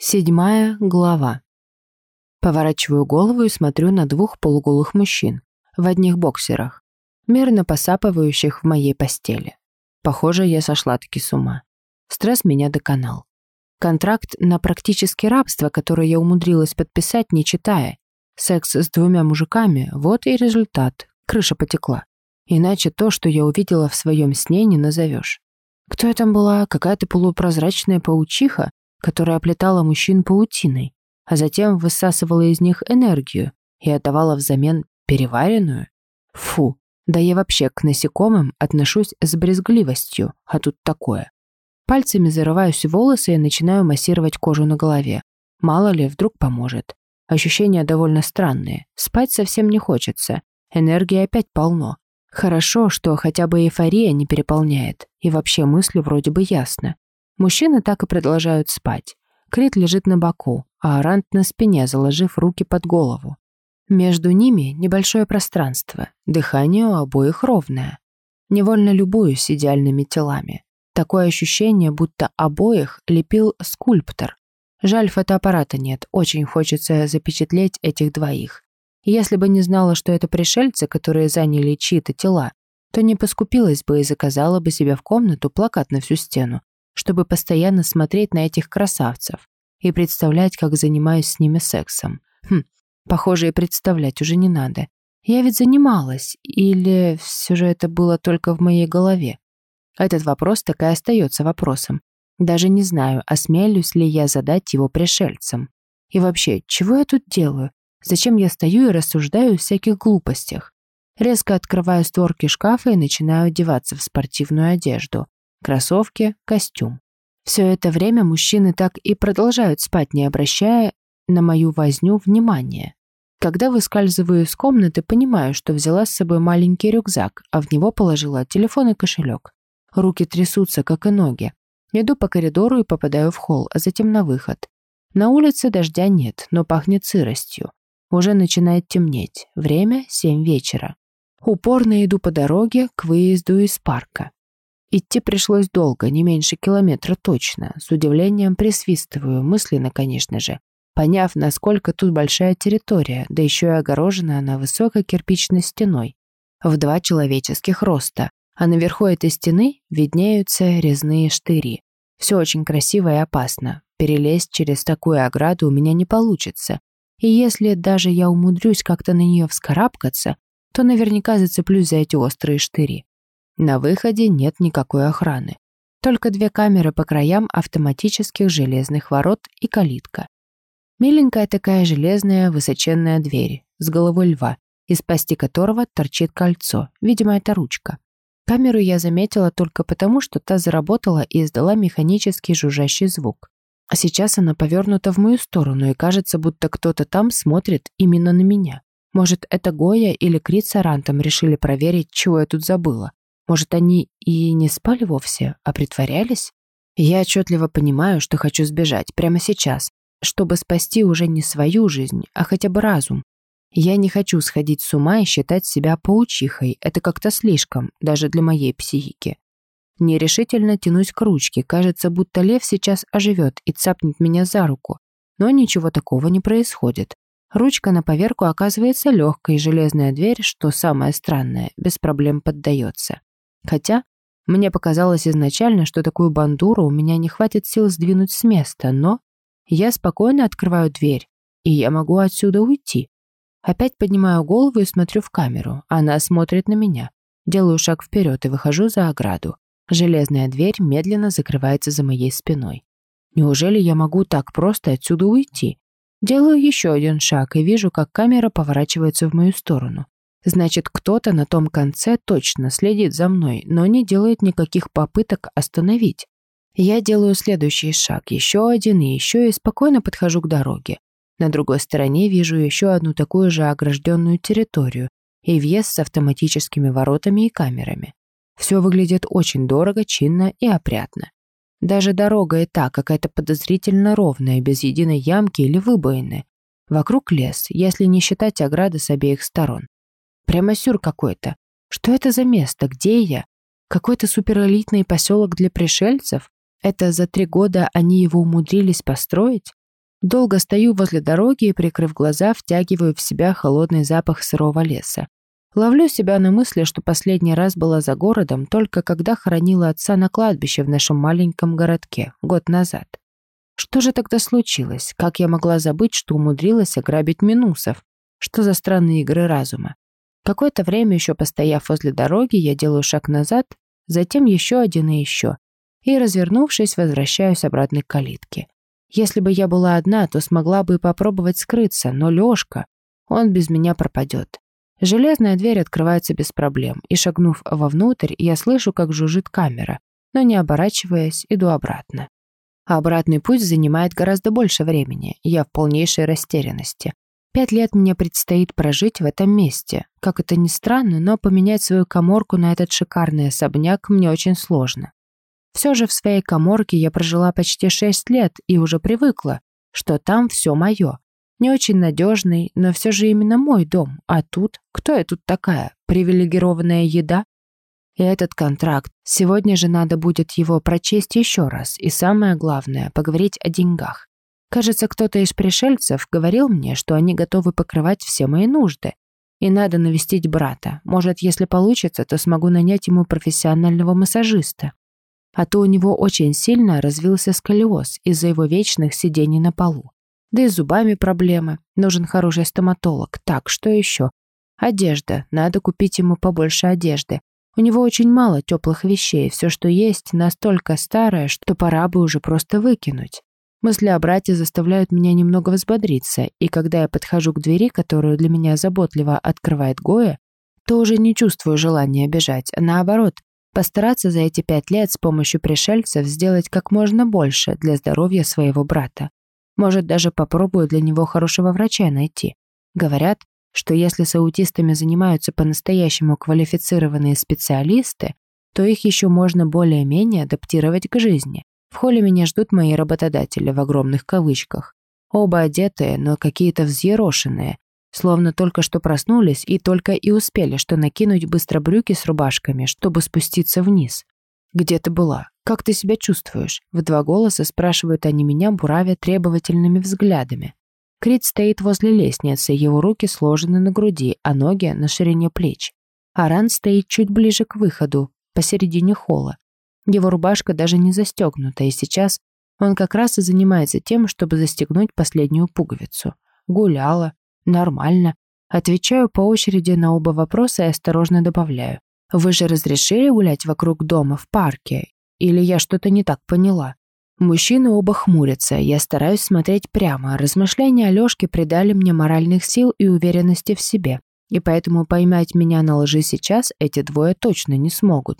Седьмая глава. Поворачиваю голову и смотрю на двух полуголых мужчин в одних боксерах, мерно посапывающих в моей постели. Похоже, я сошла-таки с ума. Стресс меня доконал. Контракт на практически рабство, который я умудрилась подписать, не читая. Секс с двумя мужиками – вот и результат. Крыша потекла. Иначе то, что я увидела в своем сне, не назовешь. Кто я там была? Какая-то полупрозрачная паучиха, которая оплетала мужчин паутиной, а затем высасывала из них энергию и отдавала взамен переваренную? Фу, да я вообще к насекомым отношусь с брезгливостью, а тут такое. Пальцами зарываюсь в волосы и начинаю массировать кожу на голове. Мало ли, вдруг поможет. Ощущения довольно странные. Спать совсем не хочется. Энергии опять полно. Хорошо, что хотя бы эйфория не переполняет. И вообще мысли вроде бы ясно. Мужчины так и продолжают спать. Крит лежит на боку, а Арант на спине, заложив руки под голову. Между ними небольшое пространство, дыхание у обоих ровное. Невольно любуюсь идеальными телами. Такое ощущение, будто обоих лепил скульптор. Жаль, фотоаппарата нет, очень хочется запечатлеть этих двоих. Если бы не знала, что это пришельцы, которые заняли чьи-то тела, то не поскупилась бы и заказала бы себе в комнату плакат на всю стену, чтобы постоянно смотреть на этих красавцев и представлять, как занимаюсь с ними сексом. Хм, похоже, и представлять уже не надо. Я ведь занималась, или все же это было только в моей голове? Этот вопрос так и остается вопросом. Даже не знаю, осмелюсь ли я задать его пришельцам. И вообще, чего я тут делаю? Зачем я стою и рассуждаю о всяких глупостях? Резко открываю створки шкафа и начинаю одеваться в спортивную одежду кроссовки, костюм. Все это время мужчины так и продолжают спать, не обращая на мою возню внимания. Когда выскальзываю из комнаты, понимаю, что взяла с собой маленький рюкзак, а в него положила телефон и кошелек. Руки трясутся, как и ноги. Иду по коридору и попадаю в холл, а затем на выход. На улице дождя нет, но пахнет сыростью. Уже начинает темнеть. Время — семь вечера. Упорно иду по дороге к выезду из парка. Идти пришлось долго, не меньше километра точно. С удивлением присвистываю, мысленно, конечно же, поняв, насколько тут большая территория, да еще и огорожена она высокой кирпичной стеной в два человеческих роста, а наверху этой стены виднеются резные штыри. Все очень красиво и опасно. Перелезть через такую ограду у меня не получится. И если даже я умудрюсь как-то на нее вскарабкаться, то наверняка зацеплюсь за эти острые штыри. На выходе нет никакой охраны. Только две камеры по краям автоматических железных ворот и калитка. Миленькая такая железная высоченная дверь с головой льва, из пасти которого торчит кольцо, видимо, это ручка. Камеру я заметила только потому, что та заработала и издала механический жужжащий звук. А сейчас она повернута в мою сторону, и кажется, будто кто-то там смотрит именно на меня. Может, это Гоя или Крит с Арантом решили проверить, чего я тут забыла. Может, они и не спали вовсе, а притворялись? Я отчетливо понимаю, что хочу сбежать прямо сейчас, чтобы спасти уже не свою жизнь, а хотя бы разум. Я не хочу сходить с ума и считать себя паучихой, это как-то слишком, даже для моей психики. Нерешительно тянусь к ручке, кажется, будто лев сейчас оживет и цапнет меня за руку. Но ничего такого не происходит. Ручка на поверку оказывается легкой, железная дверь, что самое странное, без проблем поддается. Хотя мне показалось изначально, что такую бандуру у меня не хватит сил сдвинуть с места, но я спокойно открываю дверь, и я могу отсюда уйти. Опять поднимаю голову и смотрю в камеру. Она смотрит на меня. Делаю шаг вперед и выхожу за ограду. Железная дверь медленно закрывается за моей спиной. Неужели я могу так просто отсюда уйти? Делаю еще один шаг и вижу, как камера поворачивается в мою сторону. Значит, кто-то на том конце точно следит за мной, но не делает никаких попыток остановить. Я делаю следующий шаг, еще один и еще, и спокойно подхожу к дороге. На другой стороне вижу еще одну такую же огражденную территорию и въезд с автоматическими воротами и камерами. Все выглядит очень дорого, чинно и опрятно. Даже дорога и та какая-то подозрительно ровная, без единой ямки или выбоины. Вокруг лес, если не считать ограды с обеих сторон. Прямо сюр какой-то. Что это за место? Где я? Какой-то суперэлитный поселок для пришельцев? Это за три года они его умудрились построить? Долго стою возле дороги и, прикрыв глаза, втягиваю в себя холодный запах сырого леса. Ловлю себя на мысли, что последний раз была за городом только когда хоронила отца на кладбище в нашем маленьком городке, год назад. Что же тогда случилось? Как я могла забыть, что умудрилась ограбить минусов? Что за странные игры разума? Какое-то время еще постояв возле дороги, я делаю шаг назад, затем еще один и еще. И, развернувшись, возвращаюсь обратно к калитке. Если бы я была одна, то смогла бы попробовать скрыться, но Лёшка, он без меня пропадет. Железная дверь открывается без проблем, и, шагнув вовнутрь, я слышу, как жужжит камера, но не оборачиваясь, иду обратно. А обратный путь занимает гораздо больше времени, я в полнейшей растерянности. Пять лет мне предстоит прожить в этом месте. Как это ни странно, но поменять свою коморку на этот шикарный особняк мне очень сложно. Все же в своей коморке я прожила почти шесть лет и уже привыкла, что там все мое. Не очень надежный, но все же именно мой дом. А тут, кто я тут такая? Привилегированная еда? И этот контракт, сегодня же надо будет его прочесть еще раз. И самое главное, поговорить о деньгах. Кажется, кто-то из пришельцев говорил мне, что они готовы покрывать все мои нужды. И надо навестить брата. Может, если получится, то смогу нанять ему профессионального массажиста а то у него очень сильно развился сколиоз из-за его вечных сидений на полу. Да и с зубами проблемы. Нужен хороший стоматолог. Так, что еще? Одежда. Надо купить ему побольше одежды. У него очень мало теплых вещей. Все, что есть, настолько старое, что пора бы уже просто выкинуть. Мысли о брате заставляют меня немного взбодриться, и когда я подхожу к двери, которую для меня заботливо открывает Гоя, то уже не чувствую желания бежать, а наоборот, Постараться за эти пять лет с помощью пришельцев сделать как можно больше для здоровья своего брата. Может, даже попробую для него хорошего врача найти. Говорят, что если с аутистами занимаются по-настоящему квалифицированные специалисты, то их еще можно более-менее адаптировать к жизни. В холле меня ждут мои работодатели в огромных кавычках. Оба одетые, но какие-то взъерошенные, Словно только что проснулись и только и успели, что накинуть быстро брюки с рубашками, чтобы спуститься вниз. «Где ты была? Как ты себя чувствуешь?» В два голоса спрашивают они меня, буравя требовательными взглядами. Крит стоит возле лестницы, его руки сложены на груди, а ноги на ширине плеч. Аран стоит чуть ближе к выходу, посередине холла. Его рубашка даже не застегнута, и сейчас он как раз и занимается тем, чтобы застегнуть последнюю пуговицу. Гуляла, Нормально. Отвечаю по очереди на оба вопроса и осторожно добавляю. Вы же разрешили гулять вокруг дома в парке? Или я что-то не так поняла? Мужчины оба хмурятся, я стараюсь смотреть прямо. Размышления Алёшки придали мне моральных сил и уверенности в себе. И поэтому поймать меня на лжи сейчас эти двое точно не смогут.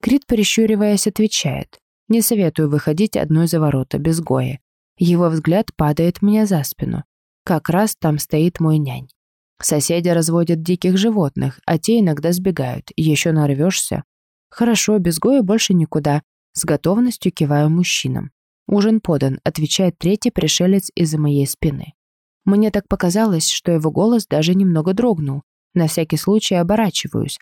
Крит, прищуриваясь, отвечает. Не советую выходить одной за ворота, без Гоя. Его взгляд падает мне за спину. Как раз там стоит мой нянь. Соседи разводят диких животных, а те иногда сбегают. Еще нарвешься. Хорошо, без Гоя больше никуда. С готовностью киваю мужчинам. Ужин подан, отвечает третий пришелец из-за моей спины. Мне так показалось, что его голос даже немного дрогнул. На всякий случай оборачиваюсь.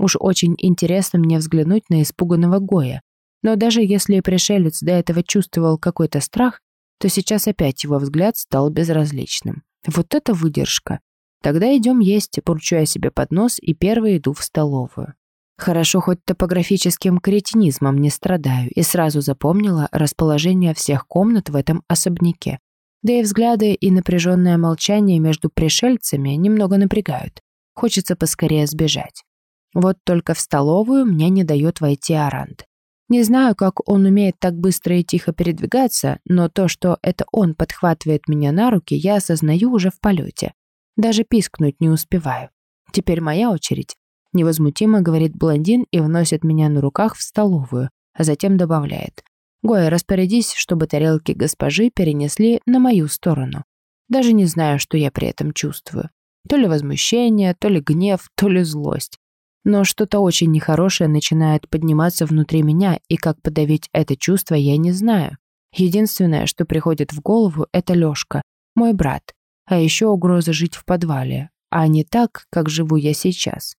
Уж очень интересно мне взглянуть на испуганного Гоя. Но даже если пришелец до этого чувствовал какой-то страх, то сейчас опять его взгляд стал безразличным. Вот это выдержка. Тогда идем есть, поручу себе под нос и первый иду в столовую. Хорошо, хоть топографическим кретинизмом не страдаю и сразу запомнила расположение всех комнат в этом особняке. Да и взгляды и напряженное молчание между пришельцами немного напрягают. Хочется поскорее сбежать. Вот только в столовую мне не дает войти Арант. Не знаю, как он умеет так быстро и тихо передвигаться, но то, что это он подхватывает меня на руки, я осознаю уже в полете. Даже пискнуть не успеваю. Теперь моя очередь. Невозмутимо говорит блондин и вносит меня на руках в столовую, а затем добавляет. Гоя, распорядись, чтобы тарелки госпожи перенесли на мою сторону. Даже не знаю, что я при этом чувствую. То ли возмущение, то ли гнев, то ли злость. Но что-то очень нехорошее начинает подниматься внутри меня, и как подавить это чувство, я не знаю. Единственное, что приходит в голову, это Лёшка, мой брат. А еще угроза жить в подвале, а не так, как живу я сейчас.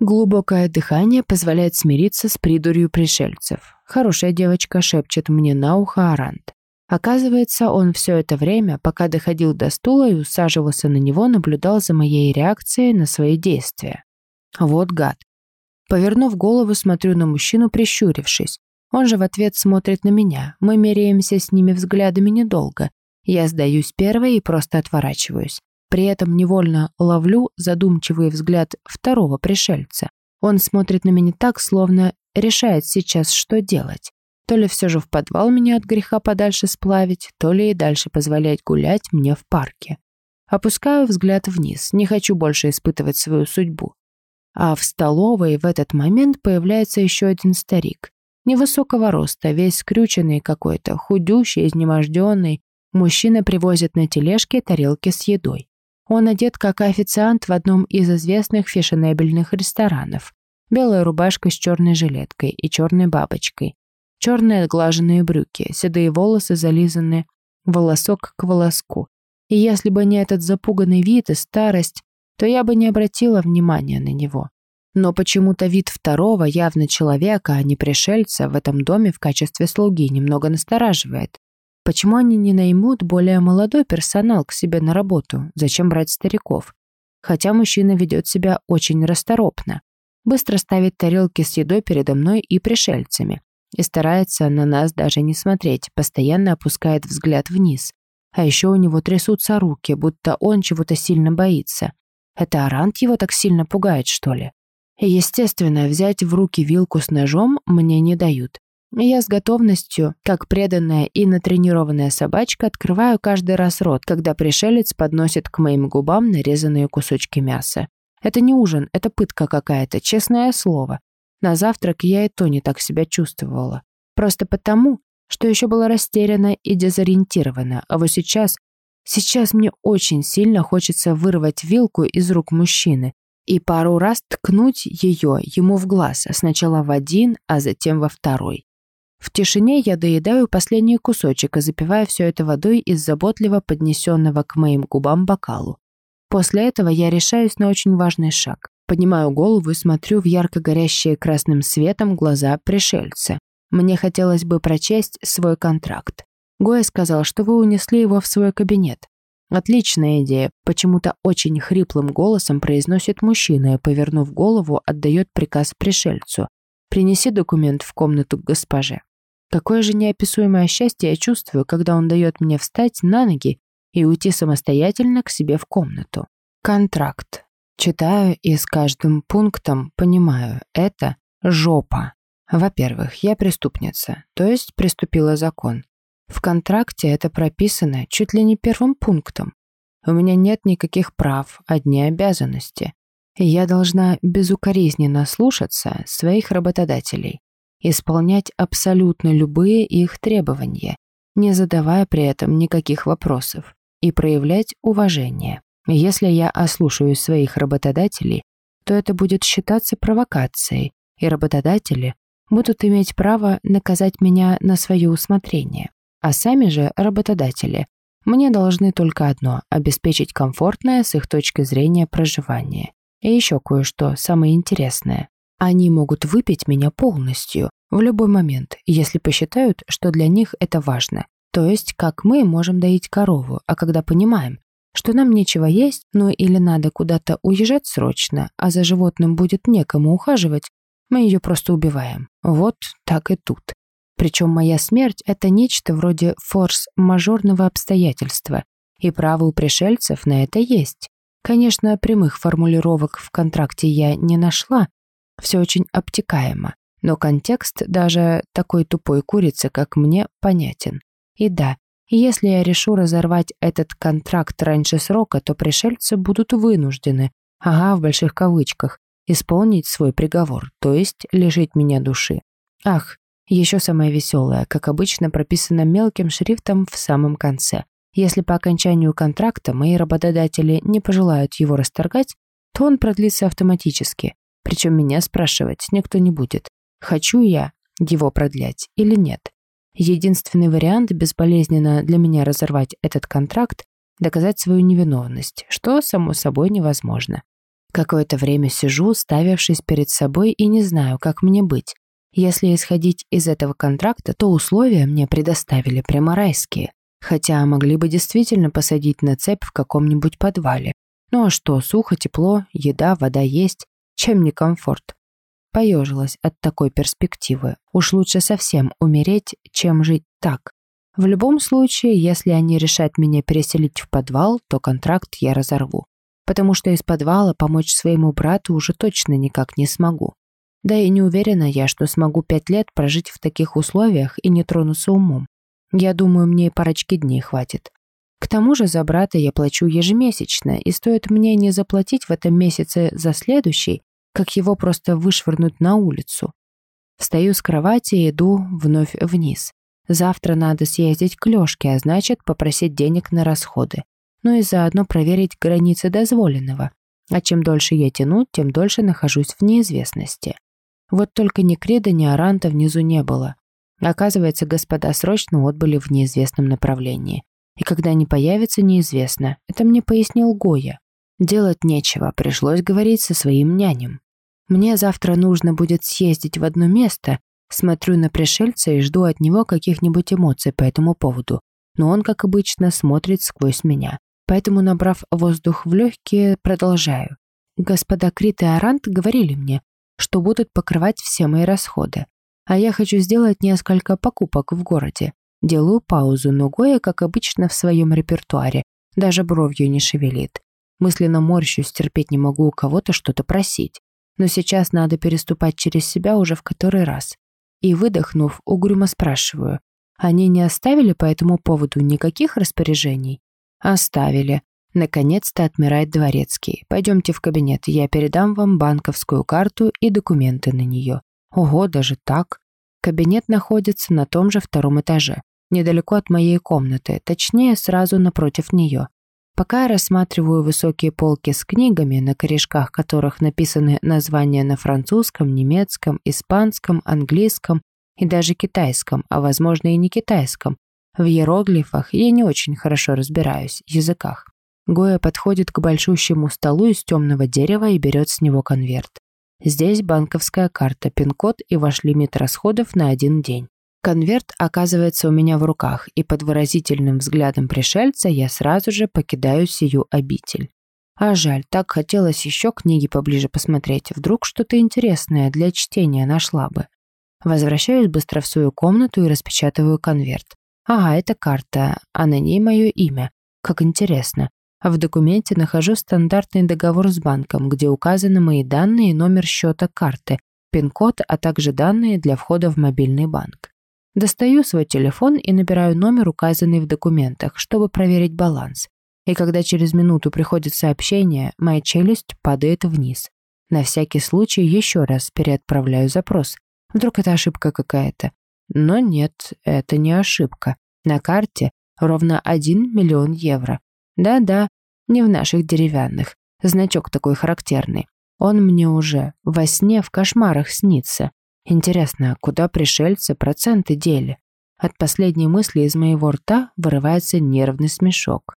Глубокое дыхание позволяет смириться с придурью пришельцев. Хорошая девочка шепчет мне на ухо Арант. Оказывается, он все это время, пока доходил до стула и усаживался на него, наблюдал за моей реакцией на свои действия. Вот гад. Повернув голову, смотрю на мужчину, прищурившись. Он же в ответ смотрит на меня. Мы меряемся с ними взглядами недолго. Я сдаюсь первой и просто отворачиваюсь. При этом невольно ловлю задумчивый взгляд второго пришельца. Он смотрит на меня так, словно решает сейчас, что делать. То ли все же в подвал меня от греха подальше сплавить, то ли и дальше позволять гулять мне в парке. Опускаю взгляд вниз, не хочу больше испытывать свою судьбу. А в столовой в этот момент появляется еще один старик. Невысокого роста, весь скрюченный какой-то, худющий, изнеможденный. Мужчина привозит на тележке тарелки с едой. Он одет как официант в одном из известных фешенебельных ресторанов. Белая рубашка с черной жилеткой и черной бабочкой. Черные отглаженные брюки, седые волосы зализаны волосок к волоску. И если бы не этот запуганный вид и старость, то я бы не обратила внимания на него. Но почему-то вид второго, явно человека, а не пришельца, в этом доме в качестве слуги немного настораживает. Почему они не наймут более молодой персонал к себе на работу? Зачем брать стариков? Хотя мужчина ведет себя очень расторопно. Быстро ставит тарелки с едой передо мной и пришельцами и старается на нас даже не смотреть, постоянно опускает взгляд вниз. А еще у него трясутся руки, будто он чего-то сильно боится. Это Арант его так сильно пугает, что ли? естественно, взять в руки вилку с ножом мне не дают. Я с готовностью, как преданная и натренированная собачка, открываю каждый раз рот, когда пришелец подносит к моим губам нарезанные кусочки мяса. Это не ужин, это пытка какая-то, честное слово. На завтрак я и то не так себя чувствовала. Просто потому, что еще была растеряна и дезориентирована, а вот сейчас... Сейчас мне очень сильно хочется вырвать вилку из рук мужчины и пару раз ткнуть ее ему в глаз, сначала в один, а затем во второй. В тишине я доедаю последний кусочек и запиваю все это водой из заботливо поднесенного к моим губам бокалу. После этого я решаюсь на очень важный шаг. Поднимаю голову и смотрю в ярко горящие красным светом глаза пришельца. Мне хотелось бы прочесть свой контракт. Гоя сказал, что вы унесли его в свой кабинет. Отличная идея, почему-то очень хриплым голосом произносит мужчина и, повернув голову, отдает приказ пришельцу. «Принеси документ в комнату к госпоже». Какое же неописуемое счастье я чувствую, когда он дает мне встать на ноги и уйти самостоятельно к себе в комнату. Контракт. Читаю и с каждым пунктом понимаю, это жопа. Во-первых, я преступница, то есть приступила закон. В контракте это прописано чуть ли не первым пунктом. У меня нет никаких прав, одни обязанности. Я должна безукоризненно слушаться своих работодателей, исполнять абсолютно любые их требования, не задавая при этом никаких вопросов, и проявлять уважение. Если я ослушаюсь своих работодателей, то это будет считаться провокацией, и работодатели будут иметь право наказать меня на свое усмотрение. А сами же работодатели мне должны только одно – обеспечить комфортное с их точки зрения проживание. И еще кое-что самое интересное. Они могут выпить меня полностью, в любой момент, если посчитают, что для них это важно. То есть, как мы можем доить корову, а когда понимаем, что нам нечего есть, ну или надо куда-то уезжать срочно, а за животным будет некому ухаживать, мы ее просто убиваем. Вот так и тут. Причем моя смерть – это нечто вроде форс-мажорного обстоятельства, и право у пришельцев на это есть. Конечно, прямых формулировок в контракте я не нашла, все очень обтекаемо, но контекст даже такой тупой курицы, как мне, понятен. И да, если я решу разорвать этот контракт раньше срока, то пришельцы будут вынуждены, ага, в больших кавычках, исполнить свой приговор, то есть лишить меня души. Ах, еще самое веселое, как обычно, прописано мелким шрифтом в самом конце. Если по окончанию контракта мои работодатели не пожелают его расторгать, то он продлится автоматически. Причем меня спрашивать никто не будет, хочу я его продлять или нет. Единственный вариант безболезненно для меня разорвать этот контракт – доказать свою невиновность, что, само собой, невозможно. Какое-то время сижу, ставившись перед собой, и не знаю, как мне быть. Если исходить из этого контракта, то условия мне предоставили прямо райские. Хотя могли бы действительно посадить на цепь в каком-нибудь подвале. Ну а что, сухо, тепло, еда, вода есть. Чем не комфорт? Поежилась от такой перспективы. Уж лучше совсем умереть, чем жить так. В любом случае, если они решат меня переселить в подвал, то контракт я разорву. Потому что из подвала помочь своему брату уже точно никак не смогу. Да и не уверена я, что смогу пять лет прожить в таких условиях и не тронуться умом. Я думаю, мне парочки дней хватит. К тому же за брата я плачу ежемесячно, и стоит мне не заплатить в этом месяце за следующий, как его просто вышвырнуть на улицу. Встаю с кровати и иду вновь вниз. Завтра надо съездить к Лёшке, а значит попросить денег на расходы. Ну и заодно проверить границы дозволенного. А чем дольше я тяну, тем дольше нахожусь в неизвестности. Вот только ни Крида, ни Аранта внизу не было. Оказывается, господа срочно отбыли в неизвестном направлении. И когда они появятся, неизвестно. Это мне пояснил Гоя. Делать нечего, пришлось говорить со своим нянем. Мне завтра нужно будет съездить в одно место. Смотрю на пришельца и жду от него каких-нибудь эмоций по этому поводу. Но он, как обычно, смотрит сквозь меня. Поэтому, набрав воздух в легкие, продолжаю. Господа Крит и Арант говорили мне, что будут покрывать все мои расходы. А я хочу сделать несколько покупок в городе. Делаю паузу, но Гоя, как обычно, в своем репертуаре. Даже бровью не шевелит. Мысленно морщусь, терпеть не могу у кого-то что-то просить. Но сейчас надо переступать через себя уже в который раз. И, выдохнув, угрюмо спрашиваю. Они не оставили по этому поводу никаких распоряжений? Оставили. Наконец-то отмирает дворецкий. Пойдемте в кабинет, я передам вам банковскую карту и документы на нее. Ого, даже так? Кабинет находится на том же втором этаже, недалеко от моей комнаты, точнее, сразу напротив нее. Пока я рассматриваю высокие полки с книгами, на корешках которых написаны названия на французском, немецком, испанском, английском и даже китайском, а возможно и не китайском, в иероглифах я не очень хорошо разбираюсь, языках. Гоя подходит к большущему столу из темного дерева и берет с него конверт. Здесь банковская карта, пин-код и ваш лимит расходов на один день. Конверт оказывается у меня в руках, и под выразительным взглядом пришельца я сразу же покидаю сию обитель. А жаль, так хотелось еще книги поближе посмотреть, вдруг что-то интересное для чтения нашла бы. Возвращаюсь быстро в свою комнату и распечатываю конверт. Ага, это карта, а на ней мое имя. Как интересно. А в документе нахожу стандартный договор с банком, где указаны мои данные и номер счета карты, пин-код, а также данные для входа в мобильный банк. Достаю свой телефон и набираю номер, указанный в документах, чтобы проверить баланс. И когда через минуту приходит сообщение, моя челюсть падает вниз. На всякий случай еще раз переотправляю запрос. Вдруг это ошибка какая-то. Но нет, это не ошибка. На карте ровно 1 миллион евро. Да-да, не в наших деревянных. Значок такой характерный. Он мне уже во сне в кошмарах снится. Интересно, куда пришельцы проценты дели? От последней мысли из моего рта вырывается нервный смешок.